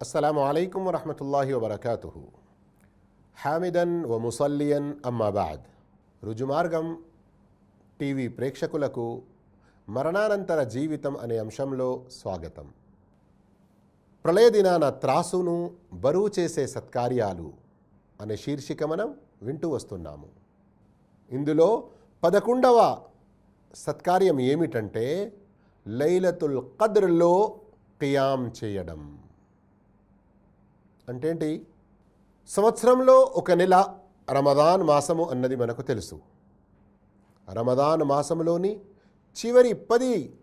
అస్సలం అయికం వరహమతుల్లాహి వబర్కాతు హామిదన్ వ ముసల్లియన్ అమ్మాబాద్ రుజుమార్గం టీవీ ప్రేక్షకులకు మరణానంతర జీవితం అనే అంశంలో స్వాగతం. ప్రళయ దినాన త్రాసును బరువు చేసే సత్కార్యాలు అనే శీర్షిక మనం వింటూ వస్తున్నాము. ఇందులో పదకొండవ సత్కార్యం ఏమిటంటే లైలతుల్ కద్ర్లో కియాం చేయడం. అంటే ఏంటి సంవత్సరంలో ఒక నెల రమదాన్ మాసము అన్నది మనకు తెలుసు. రమదాన్ మాసంలోని చివరి పది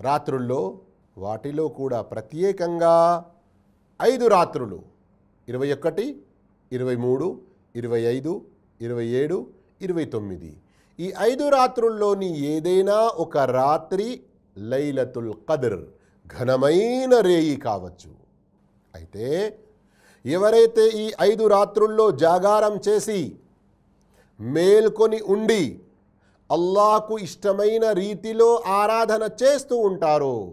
రాత్రుల్లో వాటిలో కూడా ప్రత్యేకంగా ఐదు రాత్రులు ఇరవై ఒకటి ఇరవై మూడు ఇరవై ఐదు ఇరవై ఏడు ఇరవై తొమ్మిది. ఈ ఐదు రాత్రుల్లోని ఏదైనా ఒక రాత్రి లైలతుల్ కదర్ ఘనమైన రేయి కావచ్చు. అయితే ఎవరైతే ఈ ఐదు రాత్రుల్లో జాగారం చేసి మేల్కొని ఉండి అల్లాకు ఇష్టమైన రీతిలో ఆరాధన చేస్తూ ఉంటారో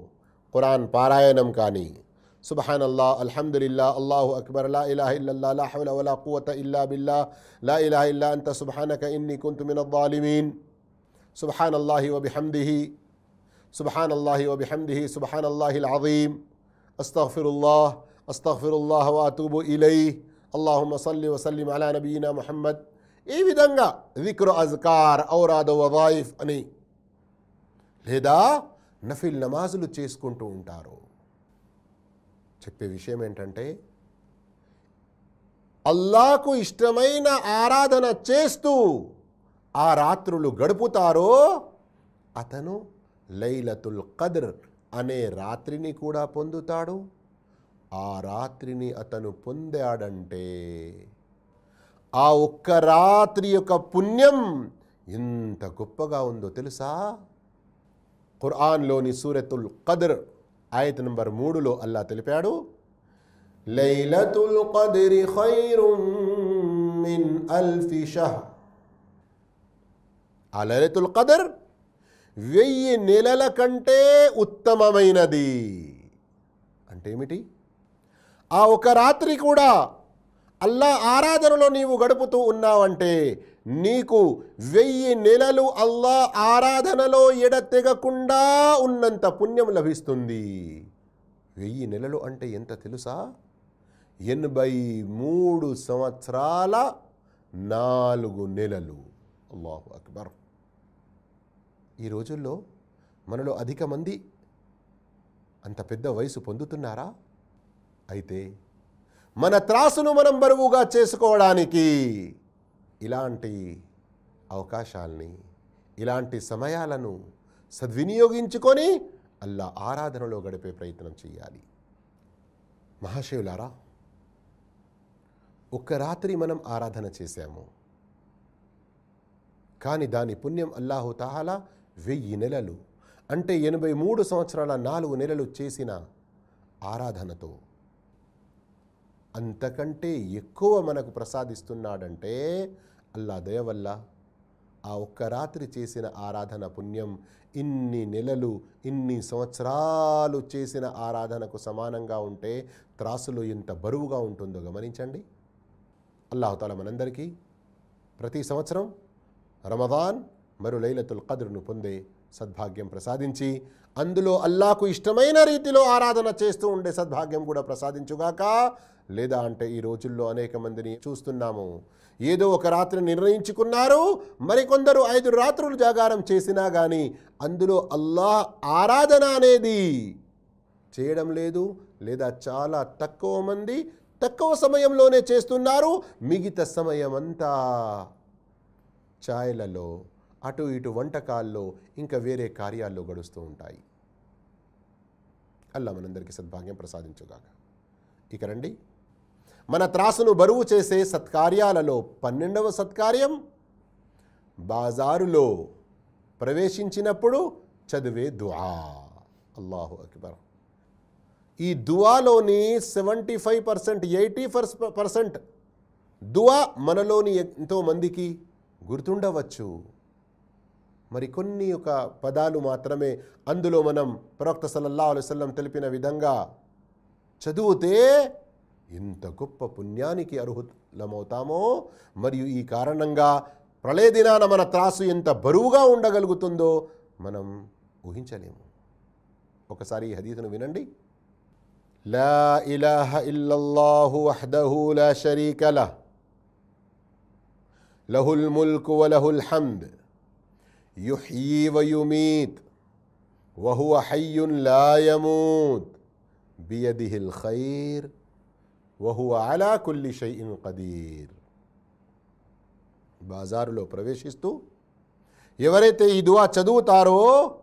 ఖురాన్ పారాయణం కానీ సుబహాన్ అల్లా అల్హమ్దుల్లా అల్లాహు అక్బర్ లా ఇలాహ ఇల్లల్లా లా హౌల వలా కువత ఇల్లా బిల్లా లా ఇలాహ ఇల్లా అంత సుబహానక ఇన్ని కుంతు మిన వాలిమీన్ సుబహాన్ అల్లాహి వబిహమ్దిహి సుబహాన్ అల్లాహి వబిహమ్దిహి సుబహాన్ అల్లాహిల్ అజీమ్. అస్తఫిరుల్లాహ్ అస్తగ్ఫిరుల్లాహ వాతూబు ఇలై. అల్లాహుమ సల్లి వసల్లిం అలా నబీనా మహమ్మద్. ఈ విధంగా విక్రు అజ్కార్ ఔరాద వదాయిఫ్ అని. లేదా నఫిల్ నమాజులు చేసుకుంటూ ఉంటారు. చెప్పే విషయం ఏంటంటే అల్లాకు ఇష్టమైన ఆరాధన చేస్తూ ఆ రాత్రులు గడుపుతారో అతను లైలతుల్ కద్ర్ అనే రాత్రిని కూడా పొందుతాడు. ఆ రాత్రిని అతను పొందాడంటే ఆ ఒక్క రాత్రి యొక్క పుణ్యం ఎంత గొప్పగా ఉందో తెలుసా? ఖురాన్లోని సూరతుల్ కదర్ ఆయత నంబర్ మూడులో అల్లా తెలిపాడు లైలతుల్ కదరి మిన్ అల్ఫి షహ్. ఆ లైలతుల్ కదర్ వెయ్యి నెలల కంటే ఉత్తమమైనది. అంటే ఏమిటి? ఆ ఒక రాత్రి కూడా అల్లా ఆరాధనలో నీవు గడుపుతూ ఉన్నావంటే నీకు వెయ్యి నెలలు అల్లా ఆరాధనలో ఎడతెగకుండా ఉన్నంత పుణ్యం లభిస్తుంది. వెయ్యి నెలలు అంటే ఎంత తెలుసా? ఎనభై మూడు సంవత్సరాల నాలుగు నెలలు. అల్లాహు అక్బర్. ఈ రోజుల్లో మనలో అధిక మంది అంత పెద్ద వయసు పొందుతున్నారా? అయితే మన త్రాసును మనం బరువుగా చేసుకోవడానికి ఇలాంటి అవకాశాల్ని ఇలాంటి సమయాలను సద్వినియోగించుకొని అల్లా ఆరాధనలో గడిపే ప్రయత్నం చేయాలి. మహాశివులారా ఒక్క రాత్రి మనం ఆరాధన చేశాము. కానీ దాని పుణ్యం అల్లాహు తాహాలా వెయ్యి నెలలు అంటే ఎనభై మూడు సంవత్సరాల నాలుగు నెలలు చేసిన ఆరాధనతో అంతకంటే ఎక్కువ మనకు ప్రసాదిస్తున్నాడంటే అల్లా దయ వల్ల ఆ ఒక్క రాత్రి చేసిన ఆరాధన పుణ్యం ఇన్ని నెలలు ఇన్ని సంవత్సరాలు చేసిన ఆరాధనకు సమానంగా ఉంటే త్రాసులో ఎంత బరువుగా ఉంటుందో గమనించండి. అల్లాహతాల మనందరికీ ప్రతి సంవత్సరం రమదాన్ మరు లైలతుల్ కద్రును పొందే సద్భాగ్యం ప్రసాదించి అందులో అల్లాకు ఇష్టమైన రీతిలో ఆరాధన చేస్తూ ఉండే సద్భాగ్యం కూడా ప్రసాదించుగాక లేదా అంటే ఈ రోజుల్లో అనేక మందిని చూస్తున్నాము. ఏదో ఒక రాత్రి నిర్ణయించుకున్నారు మరికొందరు ఐదు రాత్రులు జాగారం చేసినా కానీ అందులో అల్లా ఆరాధన అనేది చేయడం లేదు లేదా చాలా తక్కువ మంది తక్కువ సమయంలోనే చేస్తున్నారు మిగతా సమయం అంతా ఛాయలలో అటు ఇటు వంటకాల్లో ఇంకా వేరే కార్యాల్లో గడుస్తూ ఉంటాయి. అల్లా మనందరికీ సద్భాగ్యం ప్రసాదించుగాక. ఇక రండి. మన త్రాసును బరువు చేసే సత్కార్యాలలో పన్నెండవ సత్కార్యం బాజారులో ప్రవేశించినప్పుడు చదివే దుఆ. అల్లాహు అక్బర్. ఈ దువాలోని seventy five percent eighty percent దువా మనలోని ఎంతోమందికి గుర్తుండవచ్చు. మరికొన్ని ఒక పదాలు మాత్రమే అందులో మనం ప్రవక్త సల్లల్లా అలైవల్లం తెలిపిన విధంగా చదివితే ఎంత గొప్ప పుణ్యానికి అర్హులమవుతామో? మరియు ఈ కారణంగా ప్రళయ దినాన మన త్రాసు ఎంత బరువుగా ఉండగలుగుతుందో మనం ఊహించలేము. ఒకసారి ఈ హదీతును వినండి. లా ఇలాహ ఇల్లల్లాహు వహ్దహు లా షరీక లహుల్ ముల్క్ వలహుల్ హమ్ద్. యుహ్యీ వయుమీత్ వహువ హయ్యున్ లా యమూత్ బియదిహిల్ ఖైర్ వహువ అలా కుల్లి షైఇన్ కదీర్ బాజారులో ప్రవేశిస్తూ ఎవరైతే ఈ దువా చదువుతారో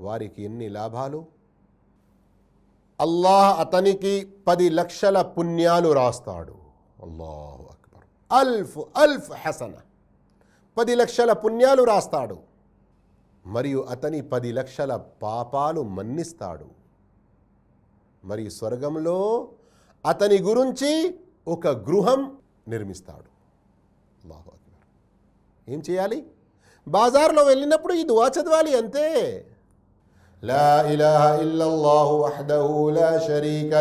వారికి ఎన్ని లాభాలు? అల్లాహ్ అతనికి పది లక్షల పుణ్యాలు రాస్తాడు. అల్లాహు అక్బర్. అల్ఫ్ అల్ఫ్ హసన. పది లక్షల పుణ్యాలు రాస్తాడు. మరియు అతని పది లక్షల పాపాలు మన్నిస్తాడు. మరియు స్వర్గంలో అతని గురించి ఒక గృహం నిర్మిస్తాడు. అల్లాహు అక్బర్. ఏం చేయాలి? బాజార్లో వెళ్ళినప్పుడు ఈ దువా చదవాలి అంతే. లా ఇలా ఇల్లల్లాహు వహ్దహు లా షరీక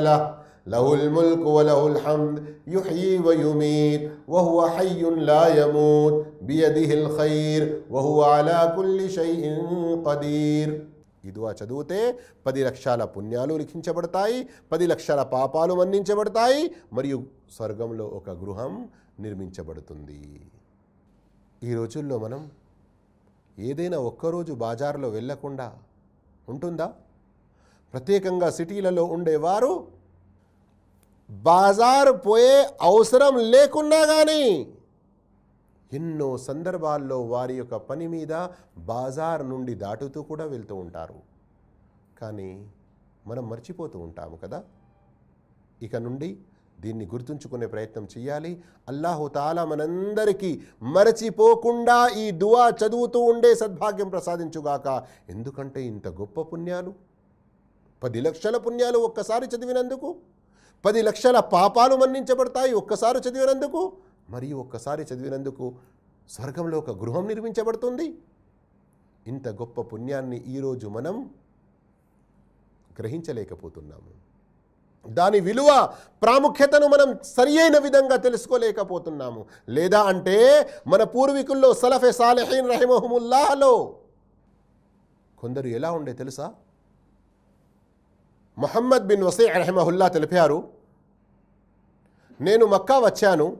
లహుల్ ముల్క్ వలహుల్ హమ్ద్ యుహ్యీ వయుమీత్ వహువ హయ్యున్ లా యమూత్ బియదిహిల్ ఖైర్ వహువ అలా కుల్లి షైఇన్ ఖదీర్ ఈ దువా చదివితే పది లక్షల పుణ్యాలు లిఖించబడతాయి పది లక్షల పాపాలు మన్నించబడతాయి మరియు స్వర్గంలో ఒక గృహం నిర్మించబడుతుంది ఈ రోజుల్లో మనం ఏదైనా ఒక్కరోజు బాజారులో వెళ్ళకుండా ఉంటుందా ప్రత్యేకంగా సిటీలలో ఉండేవారు బాజారు పోయే అవసరం లేకున్నా కానీ ఎన్నో సందర్భాల్లో వారి యొక్క పని మీద బాజార్ నుండి దాటుతూ కూడా వెళ్తూ ఉంటారు. కానీ మనం మర్చిపోతూ ఉంటాము కదా? ఇక నుండి దీన్ని గుర్తుంచుకునే ప్రయత్నం చేయాలి అల్లాహుతాలా మనందరికీ మరచిపోకుండా ఈ దువా చదువుతూ ఉండే సద్భాగ్యం ప్రసాదించుగాక. ఎందుకంటే ఇంత గొప్ప పుణ్యాలు? పది లక్షల పుణ్యాలు ఒక్కసారి చదివినందుకు పది లక్షల పాపాలు మన్నించబడతాయి ఒక్కసారి చదివినందుకు. మరియు ఒక్కసారి చదివినందుకు స్వర్గంలో ఒక గృహం నిర్మించబడుతుంది. ఇంత గొప్ప పుణ్యాన్ని ఈరోజు మనం గ్రహించలేకపోతున్నాము. దాని విలువ ప్రాముఖ్యతను మనం సరి అయిన విధంగా తెలుసుకోలేకపోతున్నాము. లేదా అంటే మన పూర్వీకుల్లో సలఫె సాలెహీన్ రహిమహముల్లాహలో కొందరు ఎలా ఉండే తెలుసా? మొహమ్మద్ బిన్ వసీ రహిమహుల్లా తెలిపారు నేను మక్కా వచ్చాను.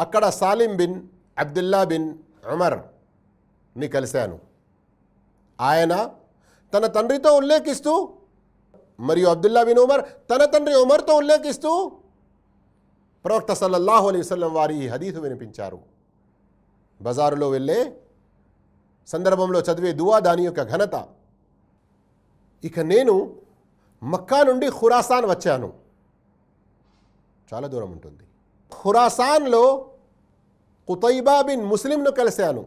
అక్కడ సాలిం బిన్ అబ్దుల్లా బిన్ అమర్ని కలిశాను. ఆయన తన తండ్రితో ఉల్లేఖిస్తూ మరియు అబ్దుల్లా బిన్ ఉమర్ తన తండ్రి ఉమర్తో ఉల్లేఖిస్తూ ప్రవక్త సల్లల్లాహు అలీ వసలం వారి హదీసు వినిపించారు. బజారులో వెళ్ళే సందర్భంలో చదివే దువా దాని యొక్క ఘనత. ఇక నేను మక్కా నుండి ఖురాసాన్ వచ్చాను. చాలా దూరం ఉంటుంది. ఖురాసాన్లో కుతైబా బిన్ ముస్లింను కలిశాను.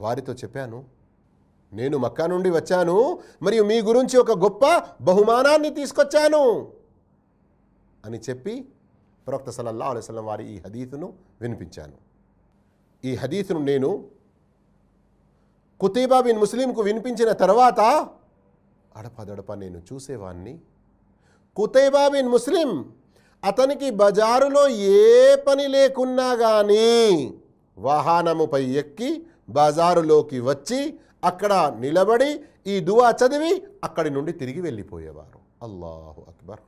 వారితో చెప్పాను నేను మక్కా నుండి వచ్చాను మరియు మీ గురించి ఒక గొప్ప బహుమానాన్ని తీసుకొచ్చాను అని చెప్పి ప్రవక్త సలల్లా అలైస్లం వారి ఈ హదీతును వినిపించాను. ఈ హదీతును నేను కుతీబా బిన్ ముస్లింకు వినిపించిన తర్వాత అడపదడప నేను చూసేవాణ్ణి. కుతైబా బిన్ ముస్లిం అతనికి బజారులో ఏ పని లేకున్నా కానీ వాహనముపై ఎక్కి బజారులోకి వచ్చి అక్కడ నిలబడి ఈ దువా చదివి అక్కడి నుండి తిరిగి వెళ్ళిపోయేవారు. అల్లాహు అక్బర్.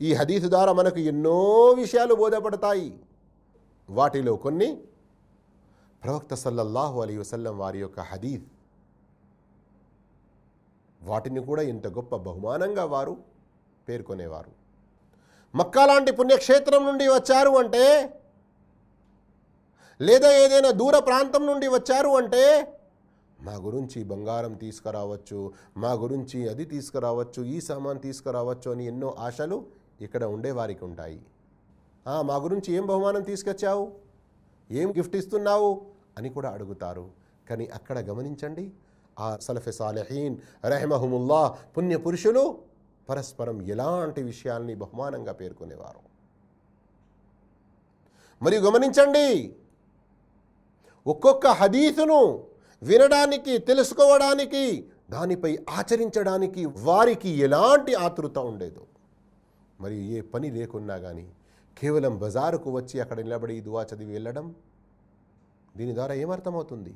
ఈ హదీసు ద్వారా మనకు ఎన్నో విషయాలు బోధపడతాయి. వాటిలో కొన్ని ప్రవక్త సల్లల్లాహు అలీ వసల్లం వారి యొక్క హదీద్ వాటిని కూడా ఇంత గొప్ప బహుమానంగా వారు పేర్కొనేవారు. మక్కా లాంటి పుణ్యక్షేత్రం నుండి వచ్చారు అంటే లేదా ఏదైనా దూర ప్రాంతం నుండి వచ్చారు అంటే మా గురించి బంగారం తీసుకురావచ్చు మా గురించి అది తీసుకురావచ్చు ఈ సామాన్ తీసుకురావచ్చు అని ఎన్నో ఆశలు ఇక్కడ ఉండేవారికి ఉంటాయి. మా గురించి ఏం బహుమానం తీసుకొచ్చావు? ఏం గిఫ్ట్ ఇస్తున్నావు? అని కూడా అడుగుతారు. కానీ అక్కడ గమనించండి ఆ సలఫె సాలెహీన్ రెహమహుముల్లా పుణ్య పురుషులు పరస్పరం ఎలాంటి విషయాల్ని బహుమానంగా పేర్కొనేవారు? మరియు గమనించండి ఒక్కొక్క హదీసును వినడానికి తెలుసుకోవడానికి దానిపై ఆచరించడానికి వారికి ఎలాంటి ఆతృత ఉండేదో మరియు ఏ పని లేకున్నా కానీ కేవలం బజారుకు వచ్చి అక్కడ నిలబడి దువా చదివి వెళ్ళడం దీని ద్వారా ఏమర్థమవుతుంది?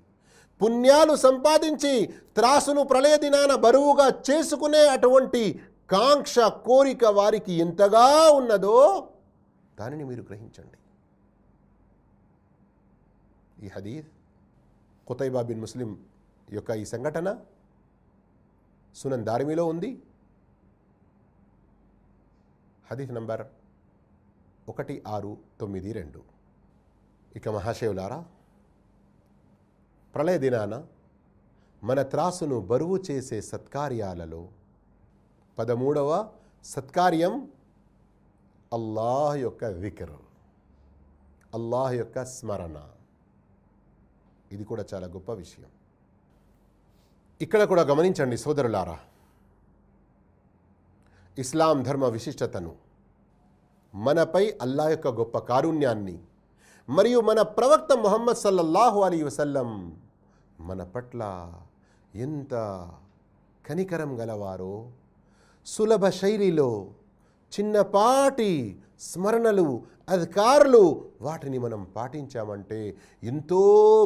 పుణ్యాలు సంపాదించి త్రాసును ప్రళయ దినాన బరువుగా చేసుకునే అటువంటి కాంక్ష కోరిక వారికి ఎంతగా ఉన్నదో దానిని మీరు గ్రహించండి. ఈ హదీద్ కుతైబా బిన్ ముస్లిం యొక్క ఈ సంఘటన సునన్ దారిమిలో ఉంది. హదీఫ్ నంబర్ ఒకటి ఆరు తొమ్మిది రెండు. ఇక మహాశివులారా ప్రళయ దినాన మన త్రాసును బరువు చేసే సత్కార్యాలలో పదమూడవ సత్కార్యం అల్లాహ్ యొక్క వికర్ అల్లాహ్ యొక్క స్మరణ. ఇది కూడా చాలా గొప్ప విషయం. ఇక్కడ కూడా గమనించండి సోదరులారా ఇస్లాం ధర్మ విశిష్టతను మనపై అల్లా యొక్క గొప్ప కారుణ్యాన్ని మరియు మన ప్రవక్త ముహమ్మద్ సల్లల్లాహు అలీ వసల్లం మన పట్ల ఎంత కనికరం గలవారో సులభ శైలిలో చిన్నపాటి స్మరణలు అధికారులు వాటిని మనం పాటించామంటే ఎంతో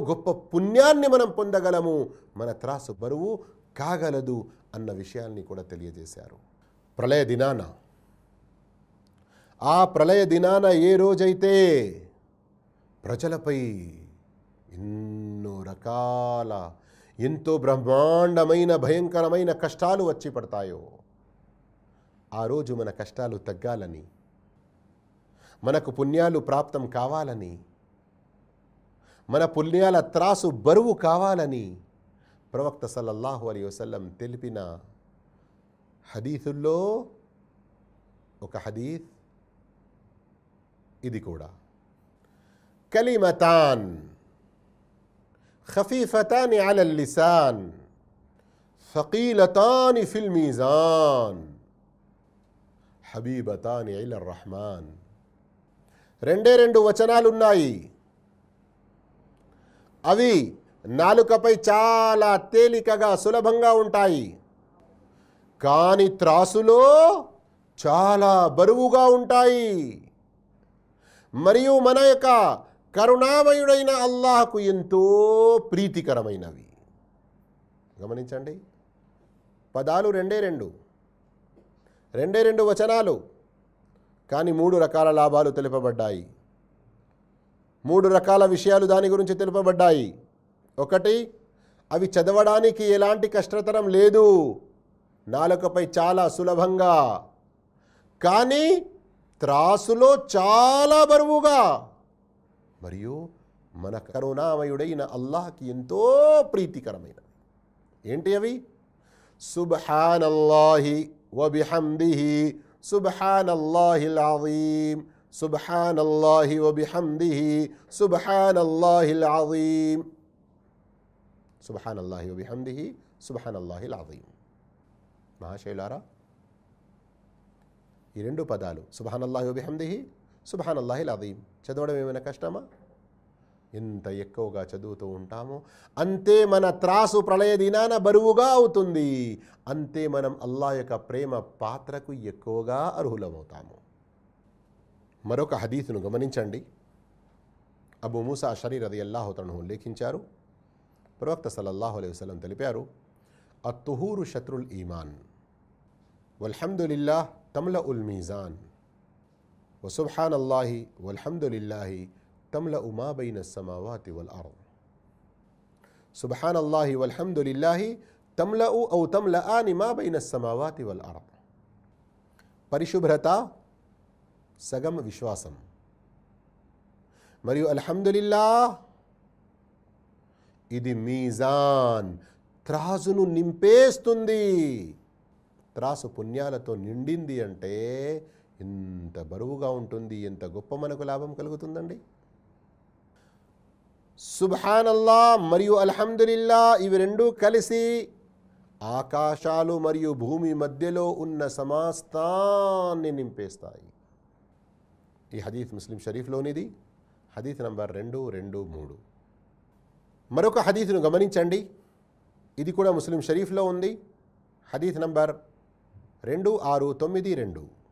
గొప్ప పుణ్యాన్ని మనం పొందగలము. మన త్రాసు బరువు కాగలదు అన్న విషయాన్ని కూడా తెలియజేశారు. ప్రళయ దినాన. ఆ ప్రళయ దినాన ఏ రోజైతే ప్రజలపై ఎన్నో రకాల ఎంతో బ్రహ్మాండమైన భయంకరమైన కష్టాలు వచ్చి పడతాయో ఆ రోజు మన కష్టాలు తగ్గాలని మనకు పుణ్యాలు ప్రాప్తం కావాలని మన పుణ్యాల త్రాసు బరువు కావాలని ప్రవక్త సల్లల్లాహు అలీ వసల్లం తెలిపిన హదీసుల్లో ఒక హదీస్ ఇది కూడా. కలిమతాన్ خفيفتان على اللسان ثقيلتان في الميزان హబీబతాని ఇల రహమాన్ రెండే రెండు వచనాలున్నాయి అవి నాలుకపై చాలా తేలికగా సులభంగా ఉంటాయి కానీ త్రాసులో చాలా బరువుగా ఉంటాయి మరియు మన యొక్క కరుణామయుడైన అల్లాహకు ఎంతో ప్రీతికరమైనవి. గమనించండి. పదాలు రెండే రెండు. రెండే రెండు వచనాలు. కానీ మూడు రకాల లాభాలు తెలుపబడ్డాయి. మూడు రకాల విషయాలు దాని గురించి తెలుపబడ్డాయి. ఒకటి అవి చదవడానికి ఎలాంటి కష్టతరం లేదు. నాలుకపై చాలా సులభంగా. కానీ త్రాసులో చాలా బరువుగా. మరియు మన కరుణామయుడైన అల్లాహకి ఎంతో ప్రీతికరమైనవి. ఏంటి అవి? సుబ్హానల్లాహి వబిహందిహి సుబ్హానల్లాహిల్ అజీం సుబ్హానల్లాహి వబిహందిహి సుబ్హానల్లాహిల్ అజీం సుబ్హానల్లాహి వబిహందిహి సుబ్హానల్లాహిల్ అజీం మహాశైలారా ఈ రెండు పదాలు సుబ్హానల్లాహి వబిహందిహి సుబ్హానల్లాహిల్ అజీం చదవడం ఏమైనా కష్టమా? ఎంత ఎక్కువగా చదువుతూ ఉంటామో అంతే మన త్రాసు ప్రళయ దినాన బరువుగా అవుతుంది. అంతే మనం అల్లా యొక్క ప్రేమ పాత్రకు ఎక్కువగా అర్హులమవుతాము. మరొక హదీసును గమనించండి. అబు మూసా షరీర్ అది అల్లాహుతను ఉల్లేఖించారు ప్రవక్త సల్లల్లాహు అలై వసలం తెలిపారు అత్తుహూరు శత్రుల్ ఈమాన్ వల్హమ్దులిల్లాహ్ తమ్ల ఉల్ మీజాన్. వసుబ్హాన్ అల్లాహి వల్హమ్దులిల్లాహి తమ్ల ఉమాబైన సమావాతి వల్ అర్ సుబ్హాన్ అల్లాహి వల్హమ్దులిల్లాహి తమ్ల ఉ ఔ తమ్ల ఆ నిమాబైన సమావాతి వల్ అర్ పరిశుభ్రత సగం విశ్వాసం మరియు అల్హమ్దులిల్లా ఇది మీజాన్ త్రాసును నింపేస్తుంది. త్రాసు పుణ్యాలతో నిండింది అంటే ఎంత బరువుగా ఉంటుంది ఎంత గొప్ప మనకు లాభం కలుగుతుందండి. సుభానల్లా మరియు అల్హమ్దులిల్లా ఇవి రెండు కలిసి ఆకాశాలు మరియు భూమి మధ్యలో ఉన్న సమాస్తాన్ని నింపేస్తాయి. ఈ హదీఫ్ ముస్లిం షరీఫ్లోనిది. హదీఫ్ నంబర్ రెండు రెండు మూడు. మరొక హదీఫ్ను గమనించండి. ఇది కూడా ముస్లిం షరీఫ్లో ఉంది. హదీఫ్ నంబర్ రెండు ఆరు తొమ్మిది రెండు.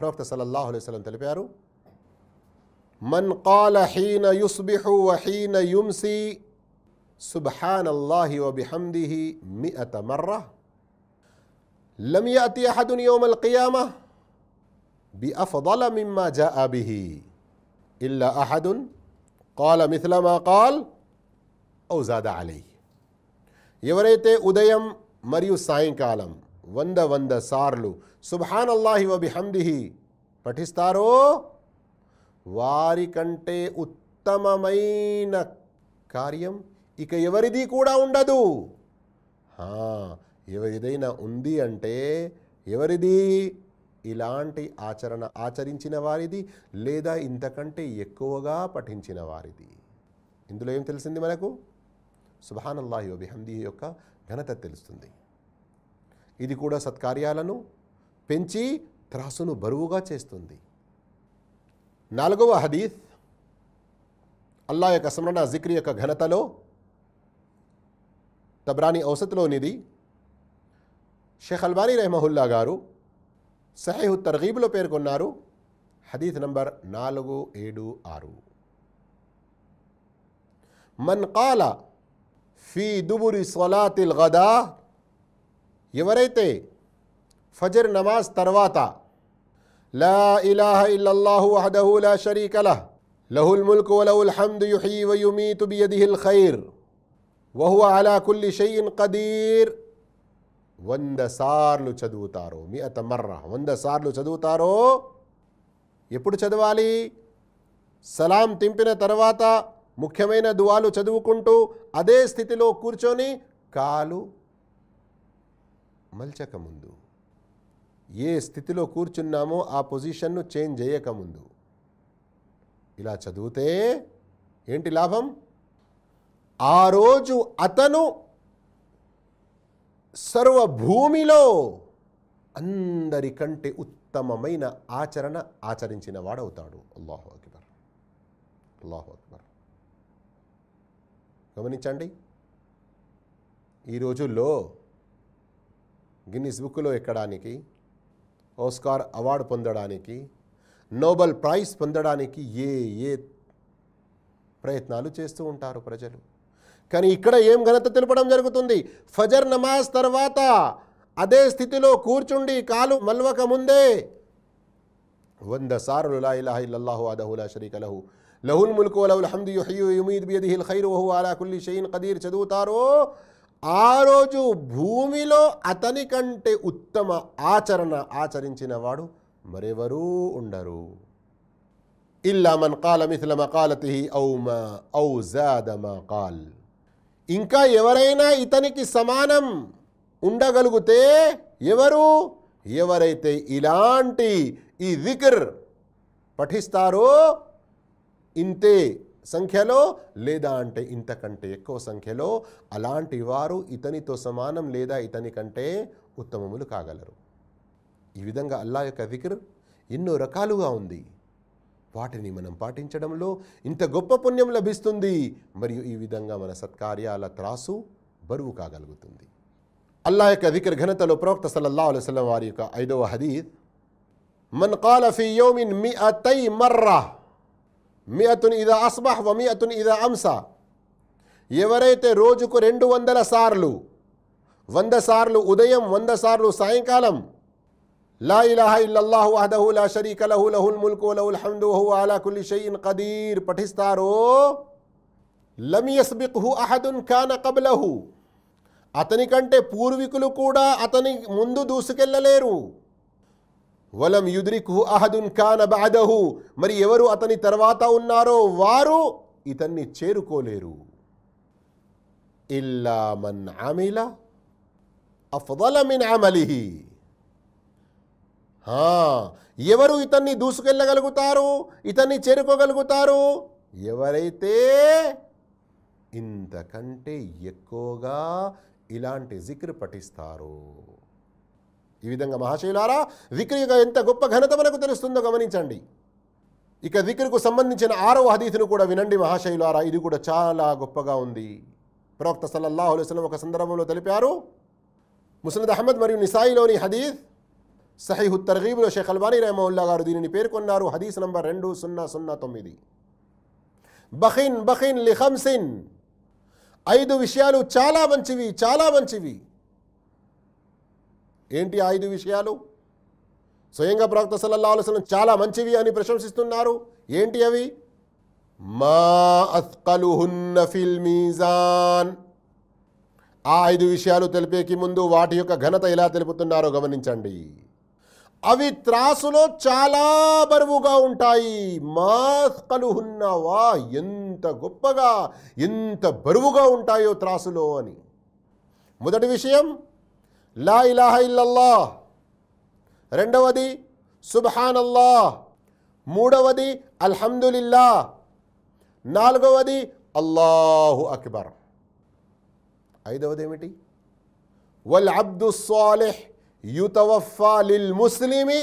ప్రవక్త సల్లల్లాహు అలైహి వసల్లం తెలిపారు మన్ కాల హీన యుస్బిహు వహీన యుమ్సి సుబ్హాన్ అల్లాహి వబిహమ్దిహి మిఅత మర్ర لم يأتي أحد يوم القيامة بأفضل مما جاء به إلا أحد قال مثل ما قال أو زاد عليه ఎవరైతే ఉదయం మరియు సాయంకాలం వంద వంద సార్లు సుబ్హాన్ అల్లాహి వబిహమ్దిహి పఠిస్తారో? వారికంటే ఉత్తమమైన కార్యం ఇక ఎవరిది కూడా ఉండదు. ఏదైనా ఉంది అంటే ఎవరిది? ఇలాంటి ఆచరణ ఆచరించిన వారిది లేదా ఇంతకంటే ఎక్కువగా పఠించిన వారిది? ఇందులో ఏం తెలిసింది మనకు? సుభానల్లాహి అభిహందీ యొక్క ఘనత తెలుస్తుంది. ఇది కూడా సత్కార్యాలను పెంచి త్రాసును బరువుగా చేస్తుంది. నాలుగవ హదీత్ అల్లా యొక్క స్మరణ జిక్రి యొక్క ఘనతలో తబ్రాని ఔసత్లోనిది. షేఖ్ అల్బానీ రెహమహుల్లా గారు సహీహు తర్గీబ్లో పేర్కొన్నారు. హదీత్ నంబర్ నాలుగు ఏడు ఆరు. మన్ కాల ఫీ దుబురి సొలాతిల్ గదా ఎవరైతే ఫజర్ నమాజ్ తర్వాత లా ఇలాహ ఇల్లల్లాహు వహదహు లా షరీకలహ్ లహుల్ ముల్క్ వలహుల్ హమ్ద్ యుహీ వయుమీతు బియదిహిల్ ఖైర్ వహువ అలా కుల్లి షైయిన్ కదీర్ వంద సార్లు చదువుతారో మీ అతమర్ర వంద సార్లు చదువుతారో ఎప్పుడు చదవాలి? సలాం తింపిన తర్వాత ముఖ్యమైన దువాలు చదువుకుంటూ అదే స్థితిలో కూర్చొని కాలు మలచకముందు. ఏ స్థితిలో కూర్చున్నామో ఆ పొజిషన్ను చేంజ్ చేయకముందు. ఇలా చదివితే ఏంటి లాభం? ఆ రోజు అతను సర్వభూమిలో అందరికంటే ఉత్తమమైన ఆచరణ ఆచరించిన వాడవుతాడు. అల్లాహు అక్బర్. అల్లాహు అక్బర్. గమనించండి. ఈ రోజుల్లో గిన్నిస్ బుక్లో ఎక్కడానికి ఓస్కార్ అవార్డు పొందడానికి నోబెల్ ప్రైజ్ పొందడానికి ఏ ఏ ప్రయత్నాలు చేస్తూ ఉంటారు ప్రజలు. కానీ ఇక్కడ ఏం ఘనత తెలపడం జరుగుతుంది? ఫజర్ నమాజ్ తర్వాత అదే స్థితిలో కూర్చుండి కాలు మల్వక ముందే వంద సార్లు లా ఇలాహ ఇల్లల్లాహు అదహు షరీక లహు. లహుల్ ముల్కు లహుల్ హమ్దు యుహయ్యు యుమీద్ బియదిహిల్ ఖైరు వహు అలా కుల్లి షైన్ కదీర్ చదువుతారో ఆ రోజు భూమిలో అతని కంటే ఉత్తమ ఆచరణ ఆచరించిన వాడు మరెవరూ ఉండరు. ఇల్లా మన్ కాల మిథిల మకాలతిహి ఔ ఔజాదమా కాల్. ఇంకా ఎవరైనా ఇతనికి సమానం ఉండగలిగితే ఎవరు? ఎవరైతే ఇలాంటి ఈ వికర్ పఠిస్తారో ఇంతే సంఖ్యలో లేదా అంటే ఇంతకంటే ఎక్కువ సంఖ్యలో అలాంటి వారు ఇతనితో సమానం లేదా ఇతని కంటే ఉత్తమములు కాగలరు. ఈ విధంగా అల్లా యొక్క దిక్ర్ ఎన్నో రకాలుగా ఉంది. వాటిని మనం పాటించడంలో ఇంత గొప్ప పుణ్యం లభిస్తుంది. మరియు ఈ విధంగా మన సత్కార్యాల త్రాసు బరువు కాగలుగుతుంది. అల్లా యొక్క దిక్ర్ ఘనతలో ప్రవక్త సల్లల్లా అలైహి వారి యొక్క ఐదవ హదీద్ మన్ కాల ఫీ యోమిన్ మిఅతై మర్రా మియతున్ ఇదా అస్బహ్ వ మియతున్ ఇదా అంసా ఎవరైతే రోజుకు రెండు వందల సార్లు వంద సార్లు ఉదయం వంద సార్లు సాయంకాలం లా ఇలాహ ఇల్లల్లాహు అహదహు లా షరీక లహు లహుల్ ముల్కు లహుల్ హమ్దు వహువ అలా కుల్లి షయిన్ కదీర్ పఠిస్తారో లమియస్బిక్హు అహదున్ ఖాన్ కబ్లహు అతని కంటే పూర్వీకులు కూడా అతని ముందు దూసుకెళ్ళలేరు. వలం యుద్రిక్హు అహదున్ కాన బాదహు మరి ఎవరు అతని తర్వాత ఉన్నారో వారు ఇతన్ని చేరుకోలేరు. ఇల్లా మన్ అమిల అఫ్దల మిన్ అమలిహి. ఎవరు ఇతన్ని దూసుకెళ్ళగలుగుతారు? ఇతన్ని చేరుకోగలుగుతారు? ఎవరైతే ఇంతకంటే ఎక్కువగా ఇలాంటి జిక్ర్ పఠిస్తారు. ఈ విధంగా మహాశైలారా దిక్ర్ యొక్క ఎంత గొప్ప ఘనత మనకు తెలుస్తుందో గమనించండి. ఇక దిక్రుకు సంబంధించిన ఆరవ హదీసును కూడా వినండి మహాశైలారా ఇది కూడా చాలా గొప్పగా ఉంది. ప్రవక్త సల్లల్లాహు అలైహి ఒక సందర్భంలో తెలిపారు ముసనద్ అహ్మద్ మరియు నిసాయిలోని హదీద్ సహీహు తర్గీబ్లో షేఖ్ అల్బానీ రహమౌల్లా గారు దీనిని పేర్కొన్నారు హదీస్ నంబర్ రెండు సున్నా సున్నా తొమ్మిది. బఖిన్ బఖిన్ లిఖంసిన్ ఐదు విషయాలు చాలా మంచివి చాలా మంచివి. ఏంటి ఆ ఐదు విషయాలు? స్వయంగా ప్రవక్త సల్లల్లాహు అలైహి చాలా మంచివి అని ప్రశంసిస్తున్నారు. ఏంటి అవి? మా అస్కలుహున్న ఫిల్ మీజాన్. ఆ ఐదు విషయాలు తెలిపేకి ముందు వాటి యొక్క ఘనత ఎలా తెలుపుతున్నారో గమనించండి. అవి త్రాసులో చాలా బరువుగా ఉంటాయి. మాస్కలుహున్నవా ఎంత గొప్పగా ఎంత బరువుగా ఉంటాయో త్రాసులో అని. మొదటి విషయం లా ఇలాహ ఇల్లల్లా రెండవది సుబ్హానల్లా మూడవది అల్హమ్దులిల్లా నాలుగవది అల్లాహు అక్బర్. ఐదవది ఏమిటి వల్ అబ్దు సాలిహ్ యుతవఫా లిల్ ముస్లిమి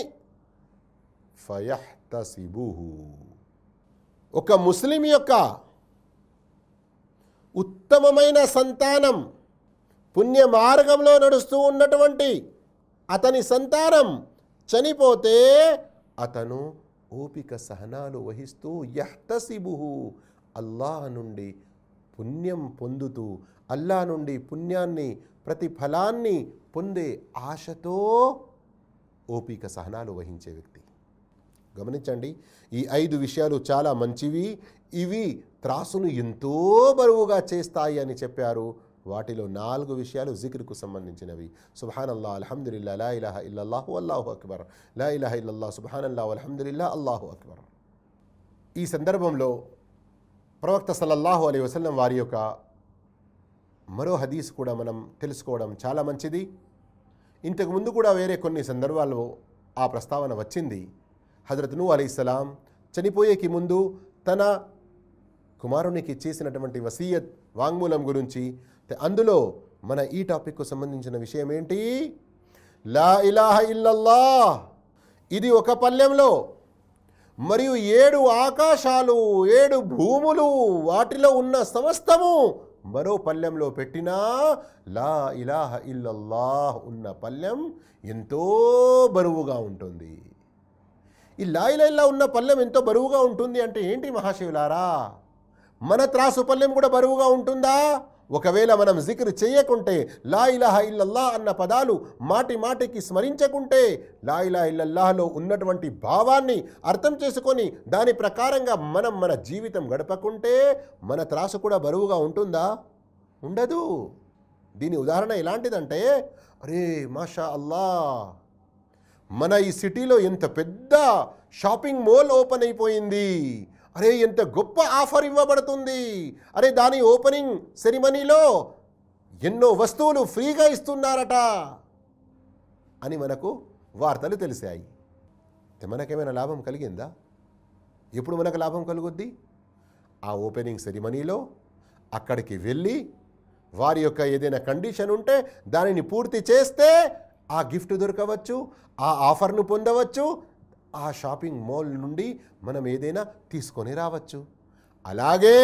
ఫయహ్తసిబుహు. ఒక ముస్లిం యొక్క ఉత్తమమైన సంతానం పుణ్య మార్గంలో నడుస్తూ ఉన్నటువంటి అతని సంతానం చనిపోతే అతను ఓపిక సహనాలు వహిస్తూ యహ్తసిబుహు అల్లాహ్ నుండి పుణ్యం పొందుతూ అల్లా నుండి పుణ్యాన్ని ప్రతిఫలాన్ని పొందే ఆశతో ఓపిక సహనాలు వహించే వ్యక్తి. గమనించండి ఈ ఐదు విషయాలు చాలా మంచివి ఇవి త్రాసును ఎంతో బరువుగా చేస్తాయి అని చెప్పారు వాటిలో నాలుగు విషయాలు జిక్రుకు సంబంధించినవి. సుబాన్ అల్లా అల్హమ్దుల్లా లా ఇలాహ ఇల్లల్లాహు అల్లాహు అక్బర్. లా ఇలాహ ఇల్లల్లా సుబాన్ అల్లా అల్హమ్దుల్లా అల్లాహు అక్బర్. ఈ సందర్భంలో ప్రవక్త సల్లల్లాహు అలై వసలం వారి యొక్క మరో హదీస్ కూడా మనం తెలుసుకోవడం చాలా మంచిది. ఇంతకుముందు కూడా వేరే కొన్ని సందర్భాల్లో ఆ ప్రస్తావన వచ్చింది. హజరత్ నూ అలీస్లాం చనిపోయేకి ముందు తన కుమారునికి చేసినటువంటి వసీయత్ వాంగ్మూలం గురించి అందులో మన ఈ టాపిక్కు సంబంధించిన విషయం ఏంటి? లా ఇలాహ ఇల్లల్లా ఇది ఒక పల్లెంలో. మరియు ఏడు ఆకాశాలు ఏడు భూములు వాటిలో ఉన్న సమస్తము మరో పల్లెంలో పెట్టినా లా ఇలాహ ఇల్లల్లాహ్ ఉన్న పల్లెం ఎంతో బరువుగా ఉంటుంది. ఈ లా ఇలా ఇల్లా ఉన్న పల్లెం ఎంతో బరువుగా ఉంటుంది అంటే ఏంటి మహాశివులారా? మన త్రాసు పల్లెం కూడా బరువుగా ఉంటుందా? ఒకవేళ మనం జిక్ర్ చేయకుంటే లా ఇలాహ ఇల్లల్లా అన్న పదాలు మాటి మాటికి స్మరించకుంటే లా ఇలాహ ఇల్లల్లాహలో ఉన్నటువంటి భావాన్ని అర్థం చేసుకొని దాని ప్రకారంగా మనం మన జీవితం గడపకుంటే మన త్రాసు కూడా బరువుగా ఉంటుందా? ఉండదు. దీని ఉదాహరణ ఎలాంటిదంటే అరే మాషా అల్లా మన ఈ సిటీలో ఎంత పెద్ద షాపింగ్ మాల్ ఓపెన్ అయిపోయింది. అరే ఎంత గొప్ప ఆఫర్ ఇవ్వబడుతుంది. అరే దాని ఓపెనింగ్ సెరిమనీలో ఎన్నో వస్తువులు ఫ్రీగా ఇస్తున్నారట అని మనకు వార్తలు తెలిసాయి. మనకేమైనా లాభం కలిగిందా? ఎప్పుడు మనకు లాభం కలుగుద్ది? ఆ ఓపెనింగ్ సెరిమనీలో అక్కడికి వెళ్ళి వారి యొక్క ఏదైనా కండిషన్ ఉంటే దానిని పూర్తి చేస్తే ఆ గిఫ్ట్ దొరకవచ్చు ఆ ఆఫర్ను పొందవచ్చు ఆ షాపింగ్ మాల్ నుండి మనం ఏదైనా తీసుకొని రావచ్చు. అలాగే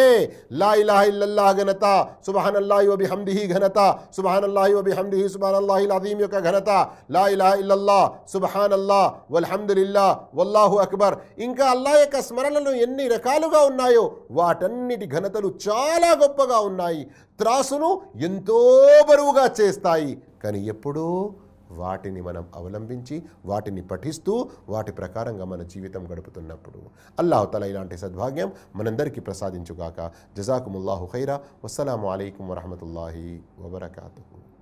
లా ఇలాహ ఘనత సుబహాన్ అల్లాహి హమ్దిహి ఘనత సుబహాన్ అల్లాహి వబి హమ్దిహి సుబహాన్ అదీం యొక్క ఘనత లా ఇలాహ ఇల్లల్లాహ్ సుబహాన్ అల్లాహ్ వల్హమ్దులిల్లా వల్లాహు అక్బర్. ఇంకా అల్లాహ్ యొక్క స్మరణలు ఎన్ని రకాలుగా ఉన్నాయో వాటన్నిటి ఘనతలు చాలా గొప్పగా ఉన్నాయి. త్రాసును ఎంతో బరువుగా చేస్తాయి. కానీ ఎప్పుడూ వాటిని మనం అవలంబించి వాటిని పఠిస్తూ వాటి ప్రకారంగా మన జీవితం గడుపుతున్నప్పుడు. అల్లాహతల ఇలాంటి సద్భాగ్యం మనందరికీ ప్రసాదించుగాక. జజాకుముల్లాహు ఖైరా. వస్సలాము అయికం వరహమతుల్లాహి వబర్కాతు